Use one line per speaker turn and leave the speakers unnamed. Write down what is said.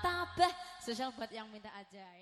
tabah sosial buat yang minta aja ya.